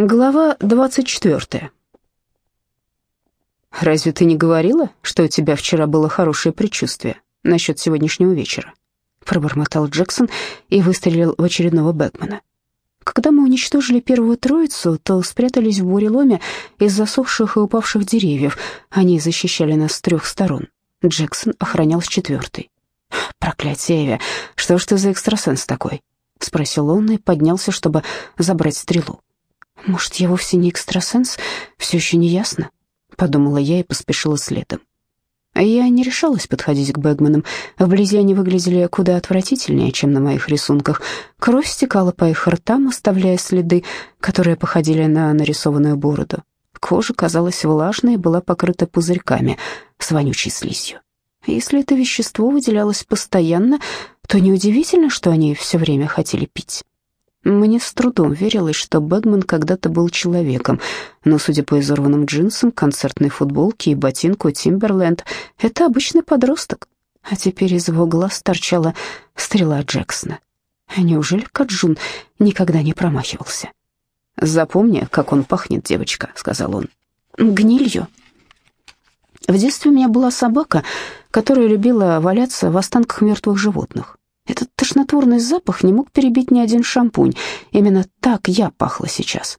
Глава 24. «Разве ты не говорила, что у тебя вчера было хорошее предчувствие насчет сегодняшнего вечера?» Пробормотал Джексон и выстрелил в очередного Бэтмена. Когда мы уничтожили первую троицу, то спрятались в буреломе из засохших и упавших деревьев. Они защищали нас с трех сторон. Джексон охранял с четвертой. «Проклятие, Эви, что ж ты за экстрасенс такой?» — спросил он и поднялся, чтобы забрать стрелу. Может, я вовсе не экстрасенс? Все еще не ясно, подумала я и поспешила следом. А я не решалась подходить к Бэгманам. Вблизи они выглядели куда отвратительнее, чем на моих рисунках. Кровь стекала по их ртам, оставляя следы, которые походили на нарисованную бороду. Кожа казалась влажной и была покрыта пузырьками с вонючей слизью. Если это вещество выделялось постоянно, то неудивительно, что они все время хотели пить. Мне с трудом верилось, что Бэгман когда-то был человеком, но, судя по изорванным джинсам, концертной футболке и ботинку Тимберленд, это обычный подросток. А теперь из его глаз торчала стрела Джексона. Неужели Каджун никогда не промахивался? «Запомни, как он пахнет, девочка», — сказал он. «Гнилью». В детстве у меня была собака, которая любила валяться в останках мертвых животных. Этот тошнотворный запах не мог перебить ни один шампунь. Именно так я пахла сейчас.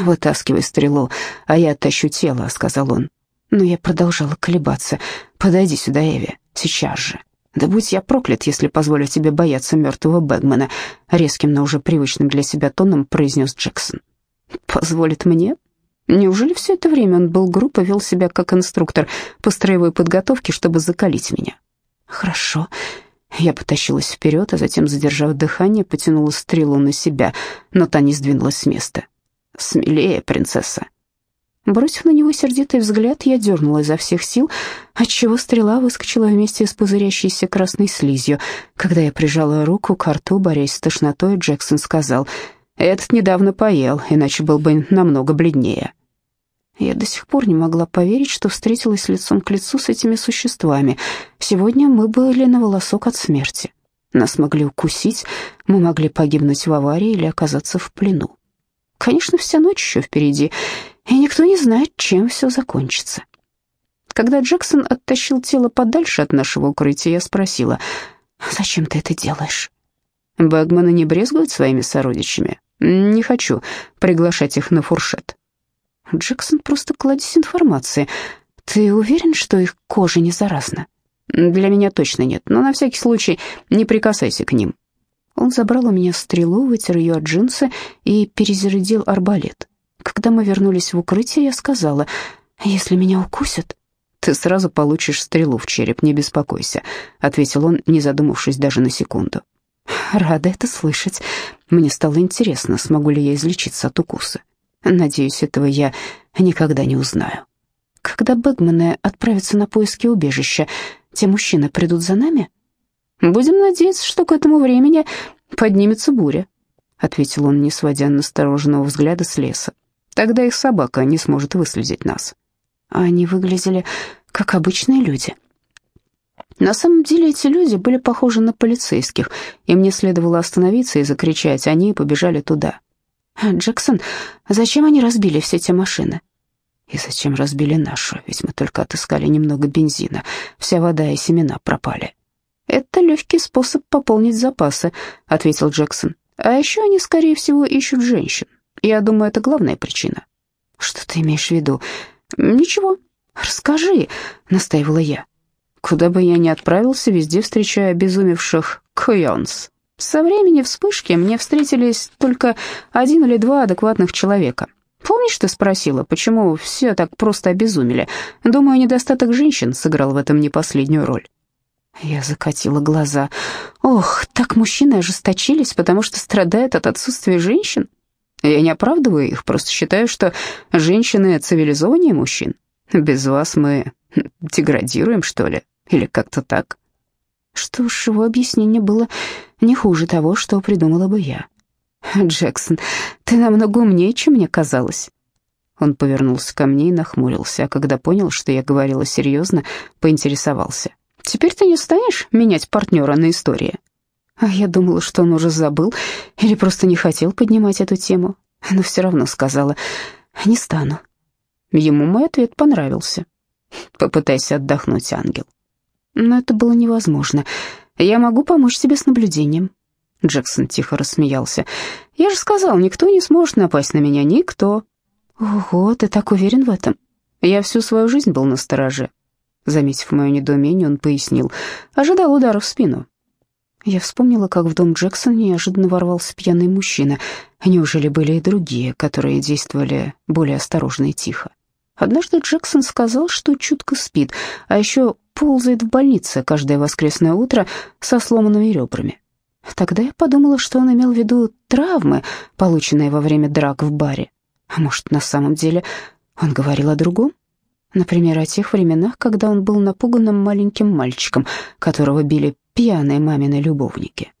«Вытаскивай стрелу, а я оттащу тело», — сказал он. Но я продолжала колебаться. «Подойди сюда, Эви, сейчас же». «Да будь я проклят, если позволю тебе бояться мертвого Бэгмана», — резким, но уже привычным для себя тоном произнес Джексон. «Позволит мне?» Неужели все это время он был груб и вел себя как инструктор по строевой подготовке, чтобы закалить меня? «Хорошо», я потащилась вперед, а затем, задержав дыхание, потянула стрелу на себя, но та не сдвинулась с места. «Смелее, принцесса!» Бросив на него сердитый взгляд, я дернула изо всех сил, отчего стрела выскочила вместе с пузырящейся красной слизью. Когда я прижала руку к рту, борясь с тошнотой, Джексон сказал, «Этот недавно поел, иначе был бы намного бледнее». Я до сих пор не могла поверить, что встретилась лицом к лицу с этими существами. Сегодня мы были на волосок от смерти. Нас могли укусить, мы могли погибнуть в аварии или оказаться в плену. Конечно, вся ночь еще впереди, и никто не знает, чем все закончится. Когда Джексон оттащил тело подальше от нашего укрытия, я спросила, «Зачем ты это делаешь?» Бэгманы не брезгуют своими сородичами. Не хочу приглашать их на фуршет. Джексон просто кладезь информации. Ты уверен, что их кожа не заразна? Для меня точно нет, но на всякий случай не прикасайся к ним. Он забрал у меня стрелу, вытер ее от джинсы и перезарядил арбалет. Когда мы вернулись в укрытие, я сказала, «Если меня укусят, ты сразу получишь стрелу в череп, не беспокойся», — ответил он, не задумавшись даже на секунду. «Рада это слышать. Мне стало интересно, смогу ли я излечиться от укуса. Надеюсь, этого я никогда не узнаю. Когда Бэгманы отправятся на поиски убежища, те мужчины придут за нами? Будем надеяться, что к этому времени поднимется буря, ответил он, не сводя настороженного взгляда с леса. Тогда их собака не сможет выследить нас. Они выглядели как обычные люди. На самом деле эти люди были похожи на полицейских, и мне следовало остановиться и закричать, они побежали туда. «Джексон, зачем они разбили все те машины?» «И зачем разбили нашу? Ведь мы только отыскали немного бензина. Вся вода и семена пропали». «Это легкий способ пополнить запасы», — ответил Джексон. «А еще они, скорее всего, ищут женщин. Я думаю, это главная причина». «Что ты имеешь в виду?» «Ничего. Расскажи», — настаивала я. «Куда бы я ни отправился, везде встречаю обезумевших койонс. Со времени вспышки мне встретились только один или два адекватных человека. Помнишь, ты спросила, почему все так просто обезумели? Думаю, недостаток женщин сыграл в этом не последнюю роль. Я закатила глаза. Ох, так мужчины ожесточились, потому что страдают от отсутствия женщин? Я не оправдываю их, просто считаю, что женщины цивилизованнее мужчин. Без вас мы деградируем, что ли? Или как-то так? Что ж, его объяснение было не хуже того, что придумала бы я. «Джексон, ты намного умнее, чем мне казалось». Он повернулся ко мне и нахмурился, а когда понял, что я говорила серьезно, поинтересовался. «Теперь ты не станешь менять партнера на истории?» А я думала, что он уже забыл или просто не хотел поднимать эту тему. но все равно сказала «не стану». Ему мой ответ понравился. «Попытайся отдохнуть, ангел». Но это было невозможно. «Я могу помочь тебе с наблюдением». Джексон тихо рассмеялся. «Я же сказал, никто не сможет напасть на меня, никто». «Ого, ты так уверен в этом?» «Я всю свою жизнь был на стороже». Заметив мое недоумение, он пояснил. «Ожидал удара в спину». Я вспомнила, как в дом Джексона неожиданно ворвался пьяный мужчина. Неужели были и другие, которые действовали более осторожно и тихо? Однажды Джексон сказал, что чутко спит, а еще ползает в больнице каждое воскресное утро со сломанными ребрами. Тогда я подумала, что он имел в виду травмы, полученные во время драк в баре. А может, на самом деле он говорил о другом? Например, о тех временах, когда он был напуганным маленьким мальчиком, которого били пьяные мамины любовники.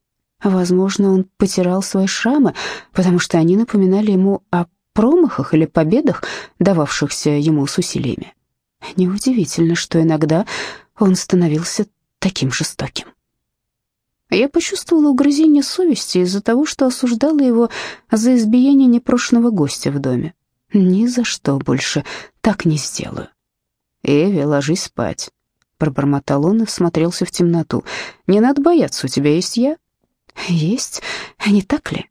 Возможно, он потирал свои шрамы, потому что они напоминали ему о промахах или победах, дававшихся ему с усилиями. Неудивительно, что иногда он становился таким жестоким. Я почувствовала угрызение совести из-за того, что осуждала его за избиение непрошенного гостя в доме. Ни за что больше так не сделаю. «Эви, ложись спать», — пробормотал он и всмотрелся в темноту. «Не надо бояться, у тебя есть я». «Есть, не так ли?»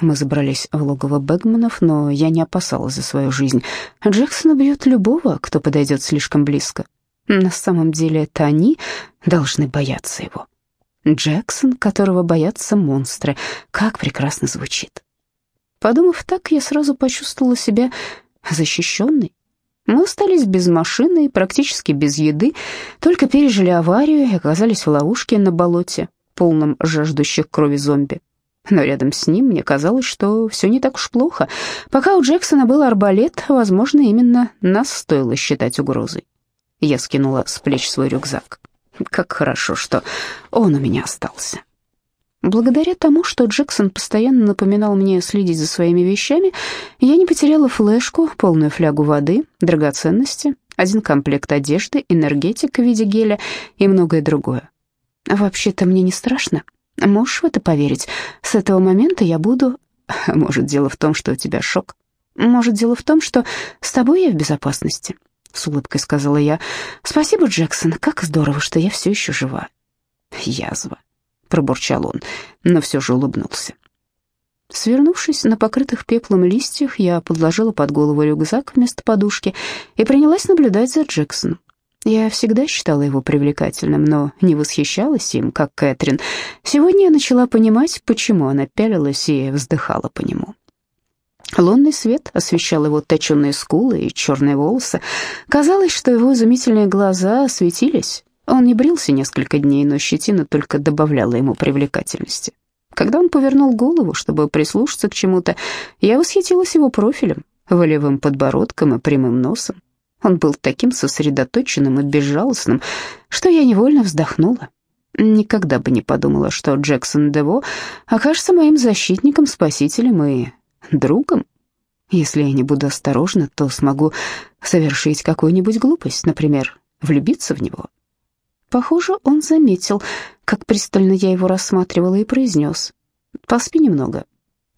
Мы забрались в логово Бэгманов, но я не опасалась за свою жизнь. Джексон убьет любого, кто подойдет слишком близко. На самом деле это они должны бояться его. Джексон, которого боятся монстры. Как прекрасно звучит. Подумав так, я сразу почувствовала себя защищенной. Мы остались без машины и практически без еды, только пережили аварию и оказались в ловушке на болоте, полном жаждущих крови зомби. Но рядом с ним мне казалось, что все не так уж плохо. Пока у Джексона был арбалет, возможно, именно нас стоило считать угрозой. Я скинула с плеч свой рюкзак. Как хорошо, что он у меня остался. Благодаря тому, что Джексон постоянно напоминал мне следить за своими вещами, я не потеряла флешку, полную флягу воды, драгоценности, один комплект одежды, энергетик в виде геля и многое другое. Вообще-то мне не страшно. Можешь в это поверить? С этого момента я буду... Может, дело в том, что у тебя шок? Может, дело в том, что с тобой я в безопасности? С улыбкой сказала я. Спасибо, Джексон, как здорово, что я все еще жива. Язва пробурчал он, но все же улыбнулся. Свернувшись на покрытых пеплом листьях, я подложила под голову рюкзак вместо подушки и принялась наблюдать за Джексоном. Я всегда считала его привлекательным, но не восхищалась им, как Кэтрин. Сегодня я начала понимать, почему она пялилась и вздыхала по нему. Лунный свет освещал его точенные скулы и черные волосы. Казалось, что его изумительные глаза светились. Он не брился несколько дней, но щетина только добавляла ему привлекательности. Когда он повернул голову, чтобы прислушаться к чему-то, я восхитилась его профилем, волевым подбородком и прямым носом. Он был таким сосредоточенным и безжалостным, что я невольно вздохнула. Никогда бы не подумала, что Джексон Дево окажется моим защитником, спасителем и другом. Если я не буду осторожна, то смогу совершить какую-нибудь глупость, например, влюбиться в него. Похоже, он заметил, как пристально я его рассматривала и произнес. «Поспи немного».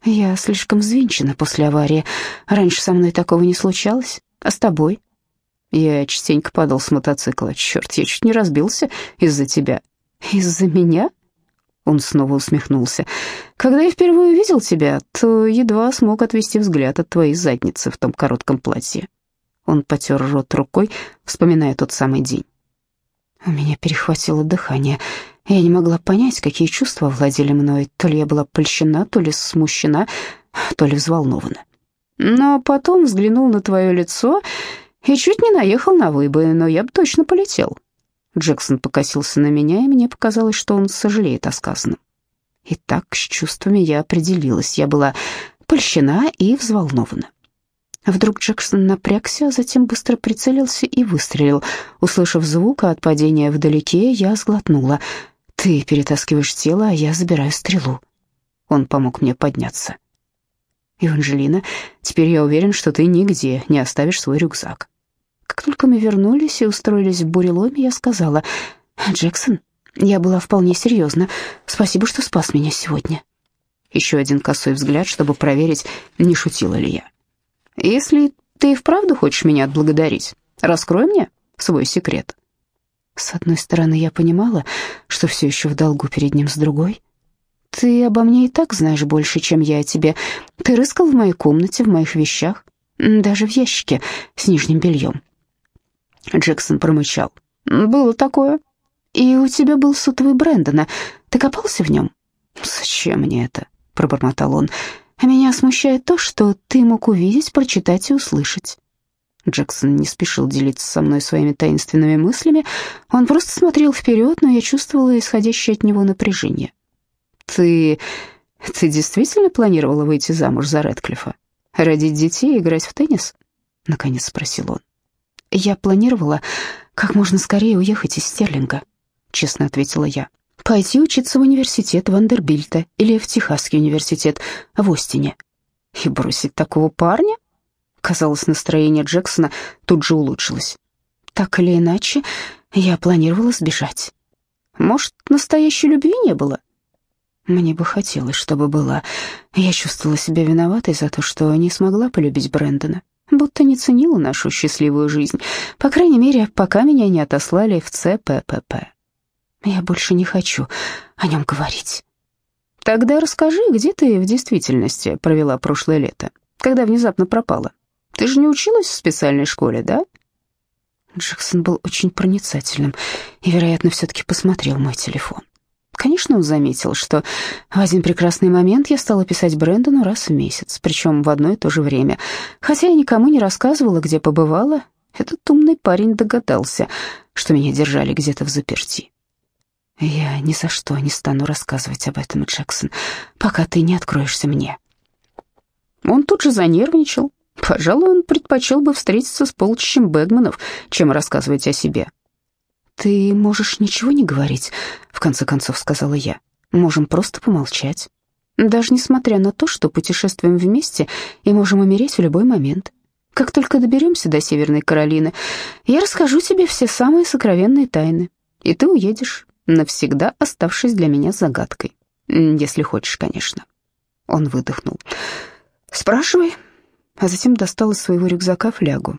«Я слишком взвинчена после аварии. Раньше со мной такого не случалось. А с тобой?» Я частенько падал с мотоцикла. Черт, я чуть не разбился из-за тебя. Из-за меня? Он снова усмехнулся. Когда я впервые увидел тебя, то едва смог отвести взгляд от твоей задницы в том коротком платье. Он потер рот рукой, вспоминая тот самый день. У меня перехватило дыхание. Я не могла понять, какие чувства владели мной. То ли я была польщена, то ли смущена, то ли взволнована. Но потом взглянул на твое лицо и чуть не наехал на выбои, но я бы точно полетел. Джексон покосился на меня, и мне показалось, что он сожалеет о сказанном. И так с чувствами я определилась. Я была польщена и взволнована. Вдруг Джексон напрягся, а затем быстро прицелился и выстрелил. Услышав звук от падения вдалеке, я сглотнула. «Ты перетаскиваешь тело, а я забираю стрелу». Он помог мне подняться. «Эванжелина, теперь я уверен, что ты нигде не оставишь свой рюкзак». Как только мы вернулись и устроились в буреломе, я сказала, «Джексон, я была вполне серьезна. Спасибо, что спас меня сегодня». Еще один косой взгляд, чтобы проверить, не шутила ли я. «Если ты и вправду хочешь меня отблагодарить, раскрой мне свой секрет». С одной стороны, я понимала, что все еще в долгу перед ним, с другой... Ты обо мне и так знаешь больше, чем я о тебе. Ты рыскал в моей комнате, в моих вещах, даже в ящике с нижним бельем. Джексон промычал. «Было такое. И у тебя был сотовый Брэндона. Ты копался в нем?» «Зачем мне это?» — пробормотал он. «А меня смущает то, что ты мог увидеть, прочитать и услышать». Джексон не спешил делиться со мной своими таинственными мыслями. Он просто смотрел вперед, но я чувствовала исходящее от него напряжение. «Ты... ты действительно планировала выйти замуж за Рэдклиффа? Родить детей и играть в теннис?» — наконец спросил он. «Я планировала как можно скорее уехать из Стерлинга», — честно ответила я. «Пойти учиться в университет Вандербильта или в Техасский университет в Остине. И бросить такого парня?» Казалось, настроение Джексона тут же улучшилось. «Так или иначе, я планировала сбежать. Может, настоящей любви не было?» Мне бы хотелось, чтобы была. Я чувствовала себя виноватой за то, что не смогла полюбить Брэндона, будто не ценила нашу счастливую жизнь, по крайней мере, пока меня не отослали в ЦППП. Я больше не хочу о нем говорить. Тогда расскажи, где ты в действительности провела прошлое лето, когда внезапно пропала. Ты же не училась в специальной школе, да? Джексон был очень проницательным и, вероятно, все-таки посмотрел мой телефон. Конечно, он заметил, что в один прекрасный момент я стала писать Брэндону раз в месяц, причем в одно и то же время. Хотя я никому не рассказывала, где побывала, этот умный парень догадался, что меня держали где-то в заперти. Я ни за что не стану рассказывать об этом, Джексон, пока ты не откроешься мне. Он тут же занервничал. Пожалуй, он предпочел бы встретиться с полчищем Бэгманов, чем рассказывать о себе. «Ты можешь ничего не говорить», — в конце концов сказала я. «Можем просто помолчать. Даже несмотря на то, что путешествуем вместе и можем умереть в любой момент. Как только доберемся до Северной Каролины, я расскажу тебе все самые сокровенные тайны, и ты уедешь, навсегда оставшись для меня загадкой. Если хочешь, конечно». Он выдохнул. «Спрашивай», а затем достал из своего рюкзака флягу.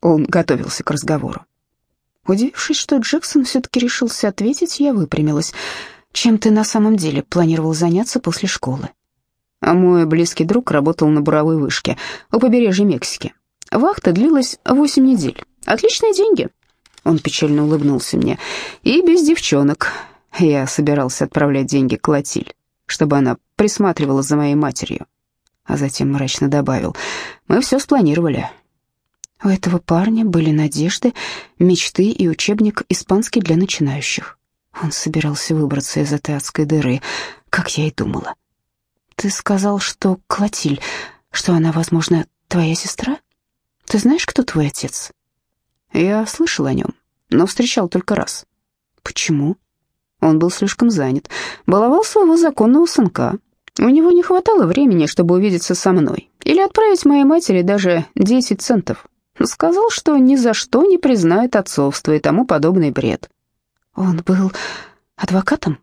Он готовился к разговору. Удивившись, что Джексон все-таки решился ответить, я выпрямилась. «Чем ты на самом деле планировал заняться после школы?» А мой близкий друг работал на буровой вышке у побережья Мексики. Вахта длилась восемь недель. Отличные деньги. Он печально улыбнулся мне. И без девчонок. Я собирался отправлять деньги Клотиль, чтобы она присматривала за моей матерью. А затем мрачно добавил. Мы все спланировали. У этого парня были надежды, мечты и учебник «Испанский для начинающих». Он собирался выбраться из этой адской дыры, как я и думала. «Ты сказал, что Клотиль, что она, возможно, твоя сестра? Ты знаешь, кто твой отец?» «Я слышал о нем, но встречал только раз». «Почему?» Он был слишком занят, баловал своего законного сынка. У него не хватало времени, чтобы увидеться со мной или отправить моей матери даже 10 центов. Сказал, что ни за что не признает отцовство и тому подобный бред. Он был адвокатом?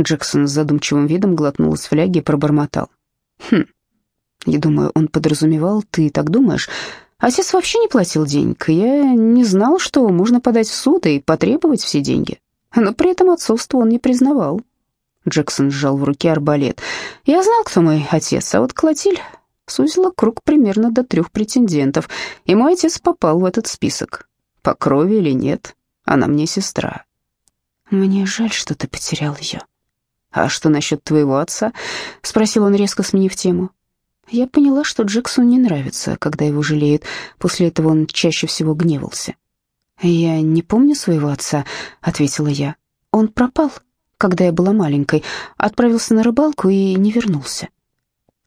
Джексон с задумчивым видом глотнул из фляги и пробормотал. Хм, я думаю, он подразумевал, ты так думаешь? Отец вообще не платил денег, я не знал, что можно подать в суд и потребовать все деньги. Но при этом отцовство он не признавал. Джексон сжал в руке арбалет. Я знал, кто мой отец, а вот Клотиль сузила круг примерно до трех претендентов, и мой отец попал в этот список. По крови или нет, она мне сестра. Мне жаль, что ты потерял ее. А что насчет твоего отца? Спросил он, резко сменив тему. Я поняла, что Джексону не нравится, когда его жалеют. После этого он чаще всего гневался. «Я не помню своего отца», — ответила я. «Он пропал, когда я была маленькой, отправился на рыбалку и не вернулся.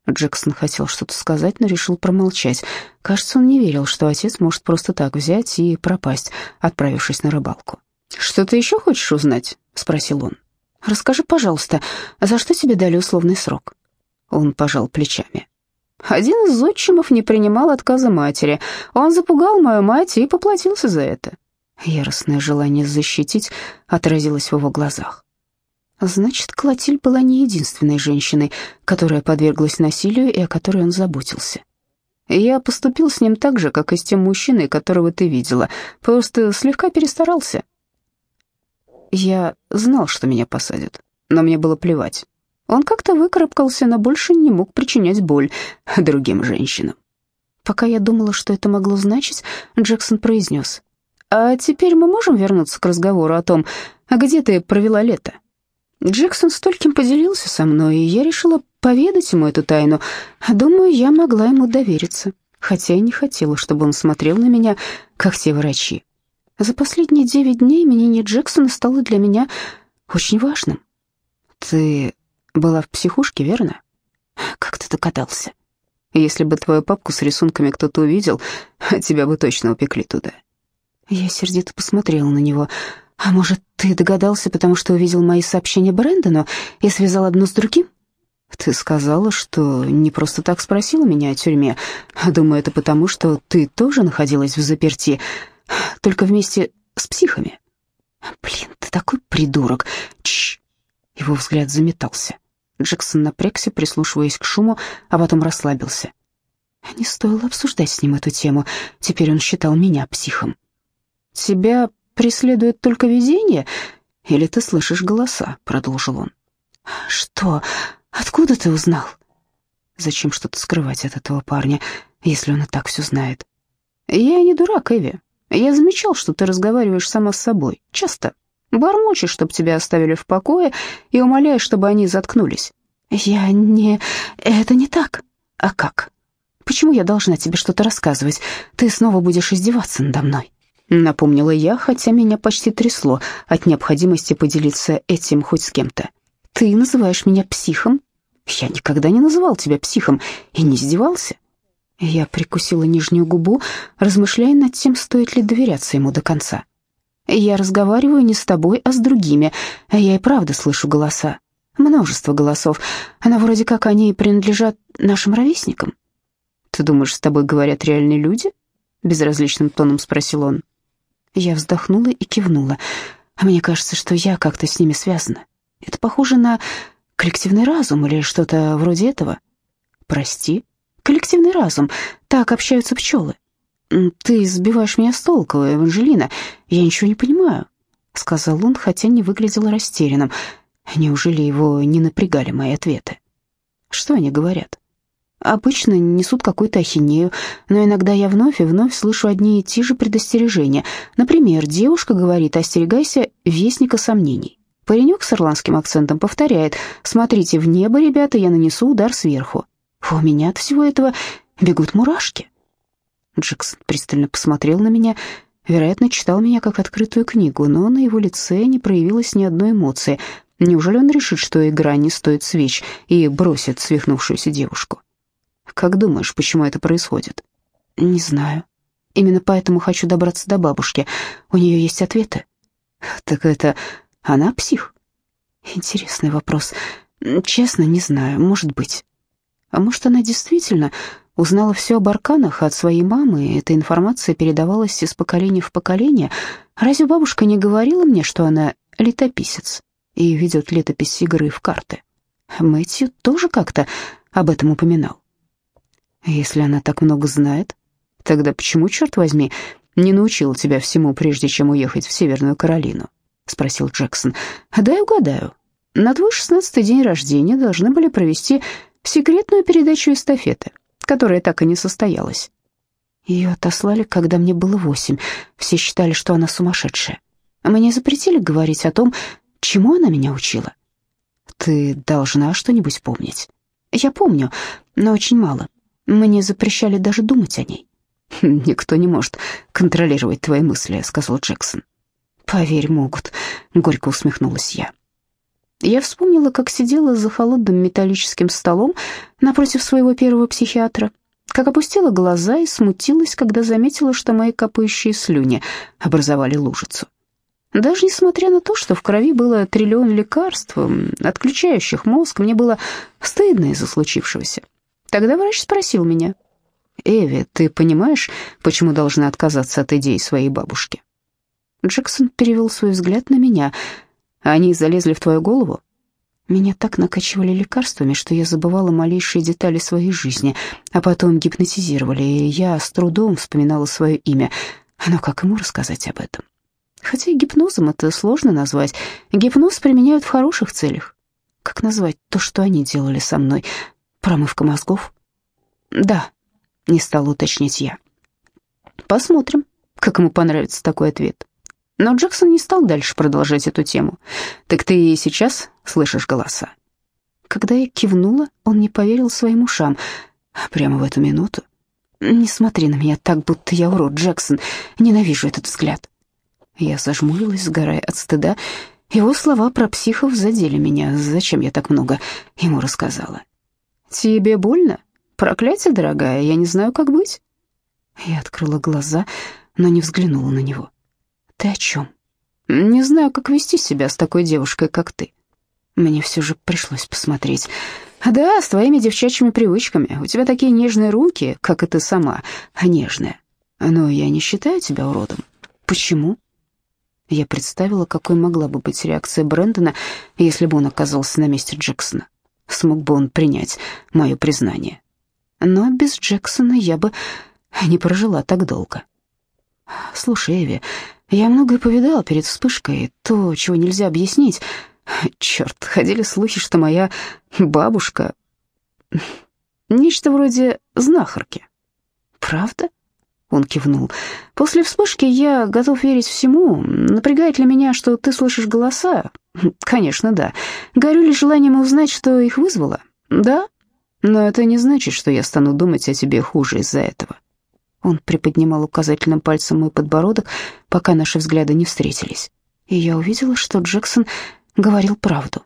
Джексон хотел что-то сказать, но решил промолчать. Кажется, он не верил, что отец может просто так взять и пропасть, отправившись на рыбалку. «Что ты еще хочешь узнать?» — спросил он. «Расскажи, пожалуйста, за что тебе дали условный срок?» Он пожал плечами. Один из отчимов не принимал отказа матери. Он запугал мою мать и поплатился за это. Яростное желание защитить отразилось в его глазах. Значит, Клотиль была не единственной женщиной, которая подверглась насилию и о которой он заботился. Я поступил с ним так же, как и с тем мужчиной, которого ты видела, просто слегка перестарался. Я знал, что меня посадят, но мне было плевать. Он как-то выкарабкался, но больше не мог причинять боль другим женщинам. Пока я думала, что это могло значить, Джексон произнес. «А теперь мы можем вернуться к разговору о том, где ты провела лето?» Джексон стольким поделился со мной, и я решила поведать ему эту тайну. Думаю, я могла ему довериться, хотя и не хотела, чтобы он смотрел на меня, как те врачи. За последние девять дней мнение Джексона стало для меня очень важным. Ты была в психушке, верно? Как ты догадался? Если бы твою папку с рисунками кто-то увидел, тебя бы точно упекли туда. Я сердито посмотрела на него. «А может, ты догадался, потому что увидел мои сообщения Брэндону и связал одно с другим?» «Ты сказала, что не просто так спросила меня о тюрьме. Думаю, это потому, что ты тоже находилась в заперти, только вместе с психами». «Блин, ты такой придурок!» Чш. Его взгляд заметался. Джексон напрягся, прислушиваясь к шуму, а потом расслабился. Не стоило обсуждать с ним эту тему. Теперь он считал меня психом. «Тебя преследует только видение, или ты слышишь голоса?» — продолжил он. «Что? Откуда ты узнал?» «Зачем что-то скрывать от этого парня, если он и так все знает?» «Я не дурак, Эви. Я замечал, что ты разговариваешь сама с собой. Часто. Бормочешь, чтобы тебя оставили в покое, и умоляешь, чтобы они заткнулись». «Я не... Это не так. А как? Почему я должна тебе что-то рассказывать? Ты снова будешь издеваться надо мной?» Напомнила я, хотя меня почти трясло от необходимости поделиться этим хоть с кем-то. «Ты называешь меня психом?» «Я никогда не называл тебя психом и не издевался». Я прикусила нижнюю губу, размышляя над тем, стоит ли доверяться ему до конца. «Я разговариваю не с тобой, а с другими. Я и правда слышу голоса. Множество голосов. Она вроде как они принадлежат нашим ровесникам». «Ты думаешь, с тобой говорят реальные люди?» Безразличным тоном спросил он. Я вздохнула и кивнула. А мне кажется, что я как-то с ними связана. Это похоже на коллективный разум или что-то вроде этого. Прости? Коллективный разум. Так общаются пчелы. Ты сбиваешь меня с толку, Эванжелина. Я ничего не понимаю, сказал он, хотя не выглядел растерянным. Неужели его не напрягали мои ответы? Что они говорят? Обычно несут какую-то ахинею, но иногда я вновь и вновь слышу одни и те же предостережения. Например, девушка говорит «остерегайся вестника сомнений». Паренек с ирландским акцентом повторяет «смотрите в небо, ребята, я нанесу удар сверху». У меня от всего этого бегут мурашки. Джексон пристально посмотрел на меня, вероятно, читал меня как открытую книгу, но на его лице не проявилось ни одной эмоции. Неужели он решит, что игра не стоит свеч и бросит свихнувшуюся девушку? Как думаешь, почему это происходит? Не знаю. Именно поэтому хочу добраться до бабушки. У нее есть ответы. Так это она псих? Интересный вопрос. Честно, не знаю, может быть. А может, она действительно узнала все об арканах от своей мамы, и эта информация передавалась из поколения в поколение. Разве бабушка не говорила мне, что она летописец и ведет летопись игры в карты? Мэтью тоже как-то об этом упоминал. Если она так много знает, тогда почему, черт возьми, не научила тебя всему, прежде чем уехать в Северную Каролину?» — спросил Джексон. «Дай угадаю. На твой шестнадцатый день рождения должны были провести секретную передачу эстафеты, которая так и не состоялась. Ее отослали, когда мне было восемь. Все считали, что она сумасшедшая. Мне запретили говорить о том, чему она меня учила. Ты должна что-нибудь помнить. Я помню, но очень мало. Мне запрещали даже думать о ней. «Никто не может контролировать твои мысли», — сказал Джексон. «Поверь, могут», — горько усмехнулась я. Я вспомнила, как сидела за холодным металлическим столом напротив своего первого психиатра, как опустила глаза и смутилась, когда заметила, что мои капающие слюни образовали лужицу. Даже несмотря на то, что в крови было триллион лекарств, отключающих мозг, мне было стыдно из-за случившегося. Тогда врач спросил меня, «Эви, ты понимаешь, почему должна отказаться от идей своей бабушки?» Джексон перевел свой взгляд на меня. «Они залезли в твою голову Меня так накачивали лекарствами, что я забывала малейшие детали своей жизни, а потом гипнотизировали, и я с трудом вспоминала свое имя. Но как ему рассказать об этом? Хотя гипнозом это сложно назвать. Гипноз применяют в хороших целях. Как назвать то, что они делали со мной? Промывка мозгов? Да, не стала уточнять я. Посмотрим, как ему понравится такой ответ. Но Джексон не стал дальше продолжать эту тему. «Так ты и сейчас слышишь голоса?» Когда я кивнула, он не поверил своим ушам. Прямо в эту минуту. «Не смотри на меня так, будто я урод, Джексон. Ненавижу этот взгляд». Я зажмурилась, сгорая от стыда. Его слова про психов задели меня. Зачем я так много ему рассказала? «Тебе больно? Проклятие, дорогая, я не знаю, как быть». Я открыла глаза, но не взглянула на него. «Ты о чем?» «Не знаю, как вести себя с такой девушкой, как ты». Мне все же пришлось посмотреть. «Да, с твоими девчачьими привычками. У тебя такие нежные руки, как и ты сама, нежная. Но я не считаю тебя уродом. Почему?» Я представила, какой могла бы быть реакция Брэндона, если бы он оказался на месте Джексона. Смог бы он принять мое признание. Но без Джексона я бы не прожила так долго. «Слушай, Эви, я многое повидала перед вспышкой, то, чего нельзя объяснить. Черт, ходили слухи, что моя бабушка... Нечто вроде знахарки. Правда? Он кивнул. После вспышки я готов верить всему. Напрягает ли меня, что ты слышишь голоса? Конечно, да. Горю ли желанием узнать, что их вызвало? Да. Но это не значит, что я стану думать о тебе хуже из-за этого. Он приподнимал указательным пальцем мой подбородок, пока наши взгляды не встретились. И я увидела, что Джексон говорил правду.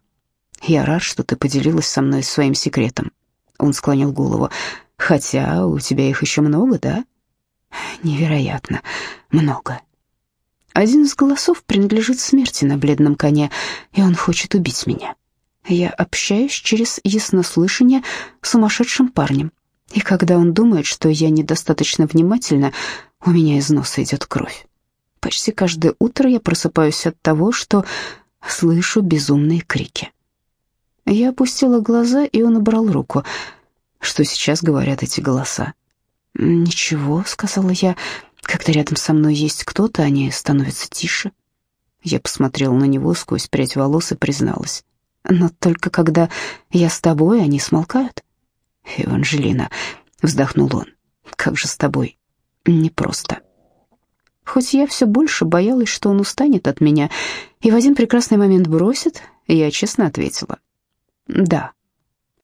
«Я рад, что ты поделилась со мной своим секретом». Он склонил голову. «Хотя у тебя их еще много, да?» «Невероятно много». Один из голосов принадлежит смерти на бледном коне, и он хочет убить меня. Я общаюсь через яснослышание с сумасшедшим парнем. И когда он думает, что я недостаточно внимательна, у меня из носа идет кровь. Почти каждое утро я просыпаюсь от того, что слышу безумные крики. Я опустила глаза, и он убрал руку. Что сейчас говорят эти голоса? «Ничего», — сказала я. «Когда рядом со мной есть кто-то, они становятся тише». Я посмотрела на него сквозь прядь волос и призналась. «Но только когда я с тобой, они смолкают». «Эванжелина», — вздохнул он, — «как же с тобой непросто». Хоть я все больше боялась, что он устанет от меня и в один прекрасный момент бросит, я честно ответила «да».